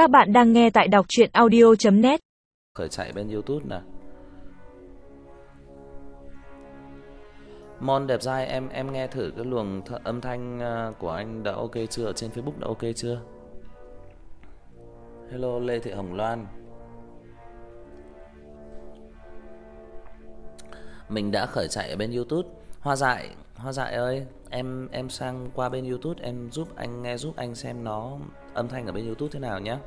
Các bạn đang nghe tại đọc chuyện audio.net khởi chạy bên YouTube nè. Mon đẹp dai em em nghe thử cái luồng th âm thanh à, của anh đã ok chưa ở trên Facebook đã ok chưa? Hello Lê Thị Hồng Loan. Mình đã khởi chạy ở bên YouTube. Hoa dại, Hoa dại ơi, em em sang qua bên YouTube em giúp anh nghe giúp anh xem nó âm thanh ở bên YouTube thế nào nhé.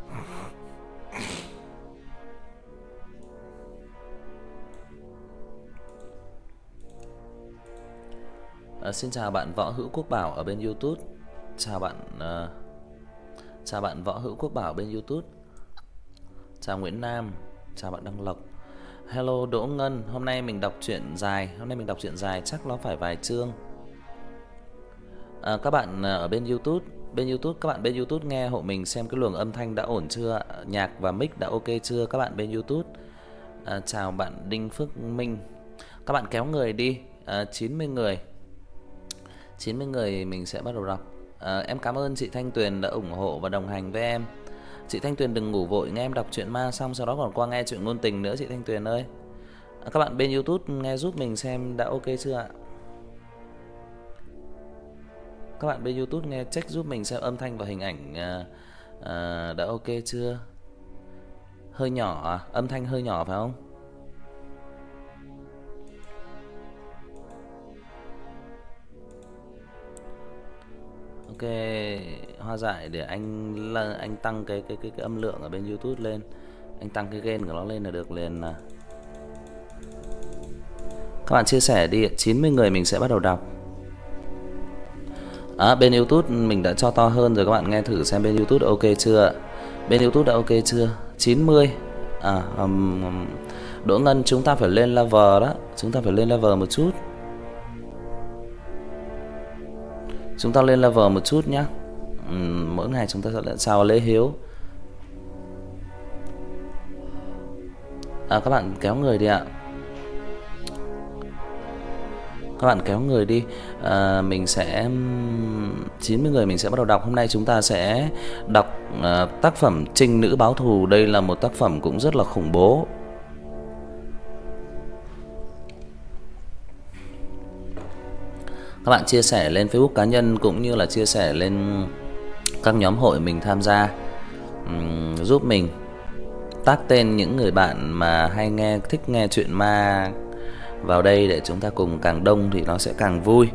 À, xin chào bạn Võ Hữu Quốc Bảo ở bên YouTube. Chào bạn uh, chào bạn Võ Hữu Quốc Bảo bên YouTube. Chào Nguyễn Nam, chào bạn Đăng Lộc. Hello Đỗ Ngân, hôm nay mình đọc truyện dài, hôm nay mình đọc truyện dài chắc nó phải vài chương. À, các bạn à, ở bên YouTube, bên YouTube các bạn bên YouTube nghe hộ mình xem cái luồng âm thanh đã ổn chưa, nhạc và mic đã ok chưa các bạn bên YouTube. À, chào bạn Đinh Phước Minh. Các bạn kéo người đi, à, 90 người. 90 người mình sẽ bắt đầu đọc. À, em cảm ơn chị Thanh Tuyền đã ủng hộ và đồng hành với em. Chị Thanh Tuyền đừng ngủ vội nghe em đọc truyện ma xong sau đó còn qua nghe chuyện ngôn tình nữa chị Thanh Tuyền ơi. À, các bạn bên YouTube nghe giúp mình xem đã ok chưa ạ? Các bạn bên YouTube nghe check giúp mình xem âm thanh và hình ảnh à, à, đã ok chưa? Hơi nhỏ à? Âm thanh hơi nhỏ phải không? Ok, hoa giải để anh là anh tăng cái cái cái cái âm lượng ở bên YouTube lên. Anh tăng cái gain của nó lên là được liền à. Các bạn chia sẻ đi, 90 người mình sẽ bắt đầu đọc. À, bên YouTube mình đã cho to hơn rồi các bạn nghe thử xem bên YouTube ok chưa? Bên YouTube đã ok chưa? 90. À um, Đỗ Ngân chúng ta phải lên level đó, chúng ta phải lên level một chút. Chúng ta lên level một chút nhá. Uhm, mỗi ngày chúng ta sẽ lên chào Lê Hiếu. À các bạn kéo người đi ạ. Các bạn kéo người đi. À, mình sẽ 90 người mình sẽ bắt đầu đọc. Hôm nay chúng ta sẽ đọc à, tác phẩm Trinh nữ báo thù. Đây là một tác phẩm cũng rất là khủng bố. Các bạn chia sẻ lên Facebook cá nhân cũng như là chia sẻ lên các nhóm hội mình tham gia um, giúp mình tác tên những người bạn mà hay nghe thích nghe chuyện ma vào đây để chúng ta cùng càng đông thì nó sẽ càng vui.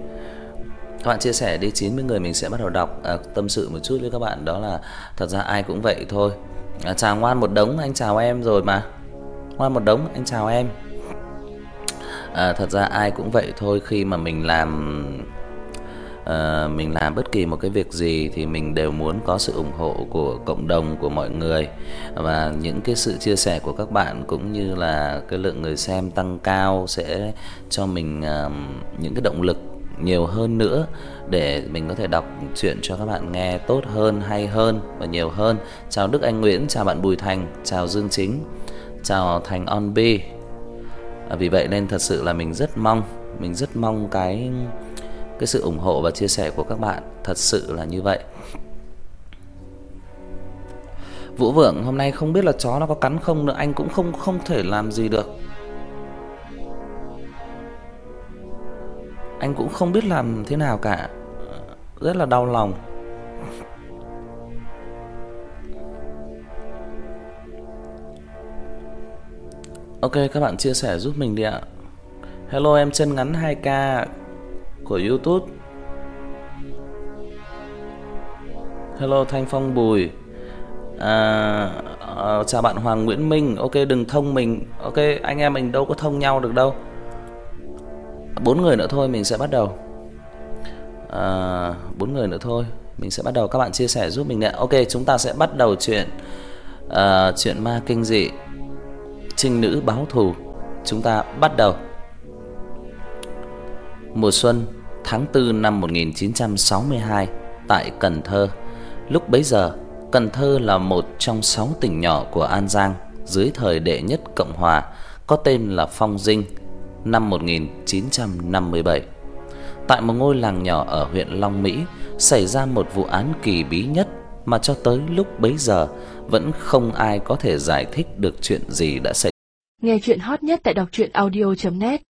Các bạn chia sẻ đi 90 người mình sẽ bắt đầu đọc à, tâm sự một chút với các bạn đó là thật ra ai cũng vậy thôi. À, chào ngoan một đống anh chào em rồi mà. Ngoan một đống anh chào em. À, thật ra ai cũng vậy thôi khi mà mình làm uh, mình làm bất kỳ một cái việc gì thì mình đều muốn có sự ủng hộ của cộng đồng của mọi người và những cái sự chia sẻ của các bạn cũng như là cái lượng người xem tăng cao sẽ cho mình uh, những cái động lực nhiều hơn nữa để mình có thể đọc truyện cho các bạn nghe tốt hơn, hay hơn và nhiều hơn. Chào Đức Anh Nguyễn, chào bạn Bùi Thành, chào Dương Chính, chào Thành On B. À, vì vậy nên thật sự là mình rất mong, mình rất mong cái cái sự ủng hộ và chia sẻ của các bạn, thật sự là như vậy. Vũ Vượng hôm nay không biết là chó nó có cắn không nữa, anh cũng không không thể làm gì được. Anh cũng không biết làm thế nào cả. Rất là đau lòng. Ok các bạn chia sẻ giúp mình đi ạ. Hello em chân ngắn 2k của YouTube. Hello Thanh Phong Bùi. À, à chào bạn Hoàng Nguyễn Minh. Ok đừng thông mình. Ok anh em mình đâu có thông nhau được đâu. Bốn người nữa thôi mình sẽ bắt đầu. À bốn người nữa thôi, mình sẽ bắt đầu các bạn chia sẻ giúp mình nè. Ok, chúng ta sẽ bắt đầu chuyện à chuyện ma kinh dị trinh nữ báo thù. Chúng ta bắt đầu. Mùa xuân tháng 4 năm 1962 tại Cần Thơ. Lúc bấy giờ, Cần Thơ là một trong 6 tỉnh nhỏ của An Giang dưới thời đệ nhất Cộng hòa có tên là Phong Dinh năm 1957. Tại một ngôi làng nhỏ ở huyện Long Mỹ xảy ra một vụ án kỳ bí nhất mà cho tới lúc bấy giờ vẫn không ai có thể giải thích được chuyện gì đã xảy Nghe chuyện hot nhất tại đọc truyện audio net